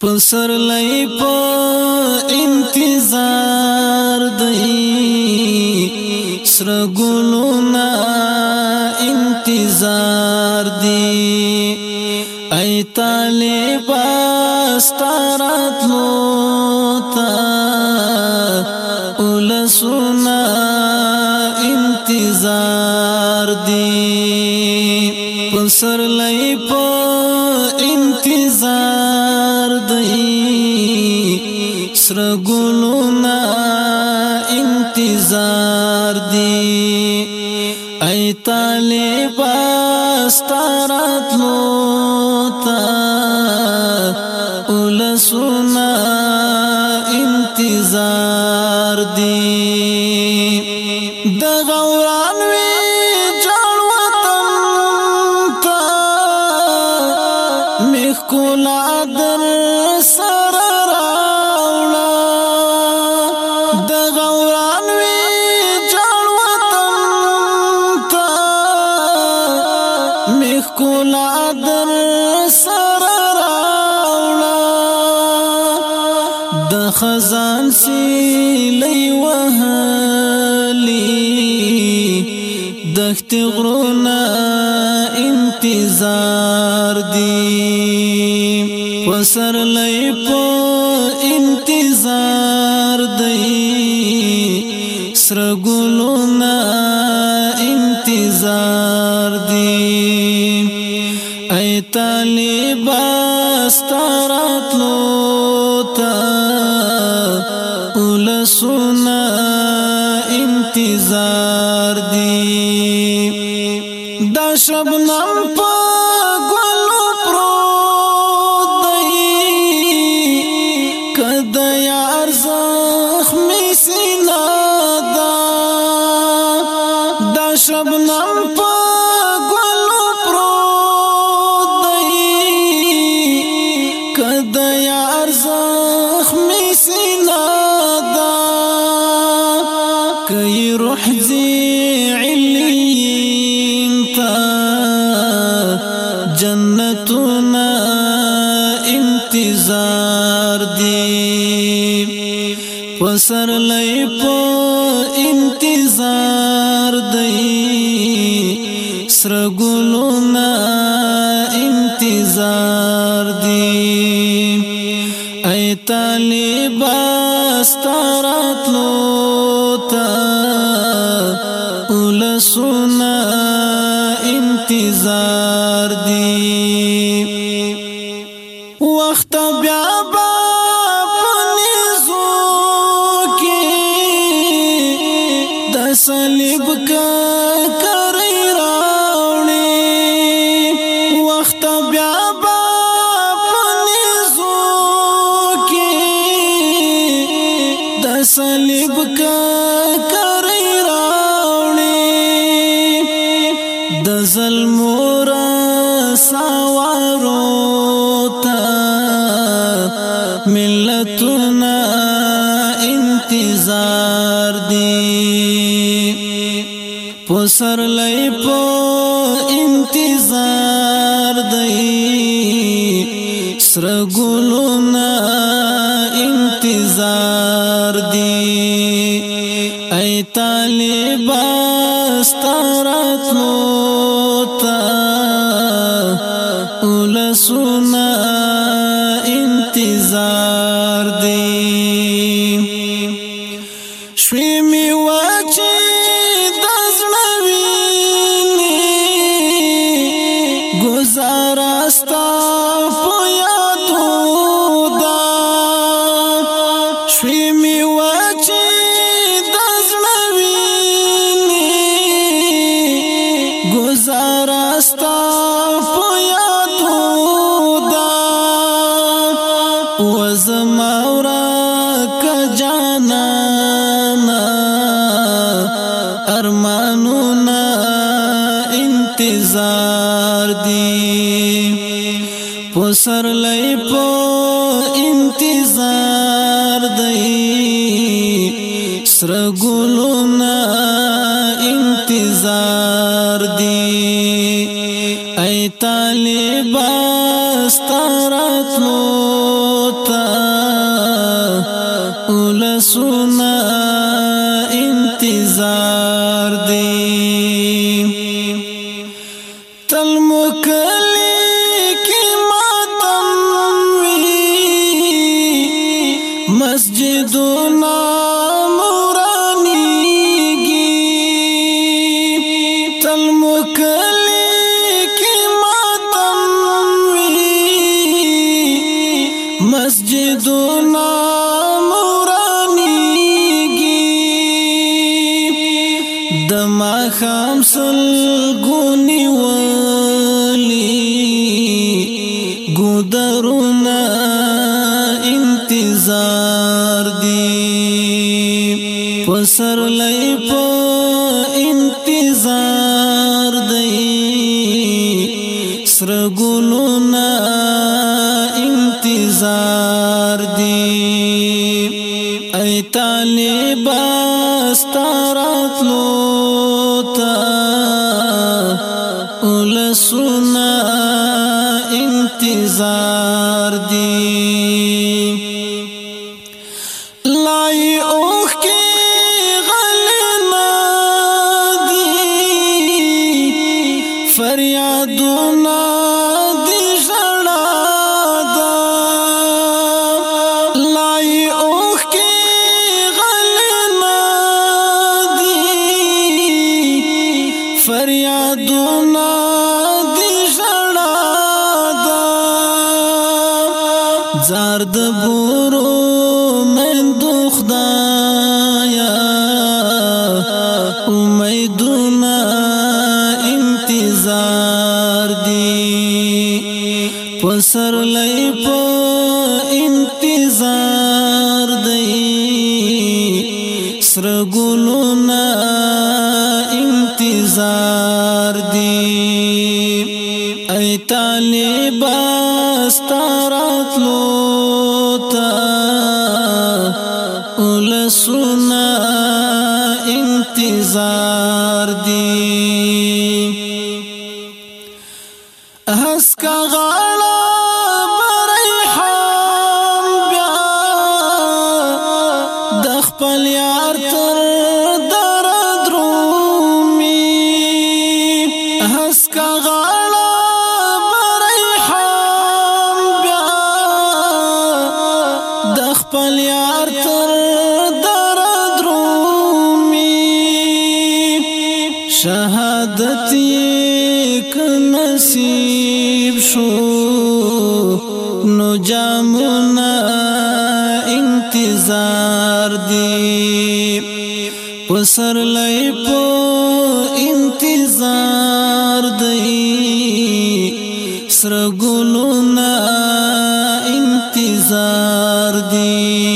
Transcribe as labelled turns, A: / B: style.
A: پسر لای په انتظار دی سر ګلونا انتظار دی ای طالب استرات لو تا ولسون سره ګلونا انتظار دی ای طالب استرات لوتا ول سنا انتظار دی ښکلا در سره راوړه د خزان سیلې وهلي دښت غرونه انتظار دی وسر لې په انتظار دی سرګلونه انتظار طالبا ستارات لوتا سنا انتظار دي دا شبنم پا ګلو پروت دی کده یار زخم سینا دا دا شبنم په سره ګلونا انتظار دی اي طالب استرات لو تا ول سنا انتظار دی ګور سوارو تا ملتنا انتظار دی پسر لای په انتظار دی سر ولسنا زما ورا ک جانا ارمانونه انتظار دی پسر لای په انتظار دی سرګلونه انتظار بسونا انتظار دی تل مکلی کی ماتم وی مسجدونا سلګونی ولی ګودرونه انتظار دی پسر لای په انتظار دی سرګلونه انتظار طالب استرات لوتا ول سنا انتظار فریادونه دی ژړا دا زرد بورو من دوخ دایا امیدونه انتظار دی پسر لای په انتظار دی سرګلون زار دی ای طالب استرات لوتا اول سنا انتظار دی کا کغالا مریحام بیا د خپل یار تر در درومی شهادت یک نصیب شو نو جامونا انتظار دی پسر سره ګلونا انتظار دی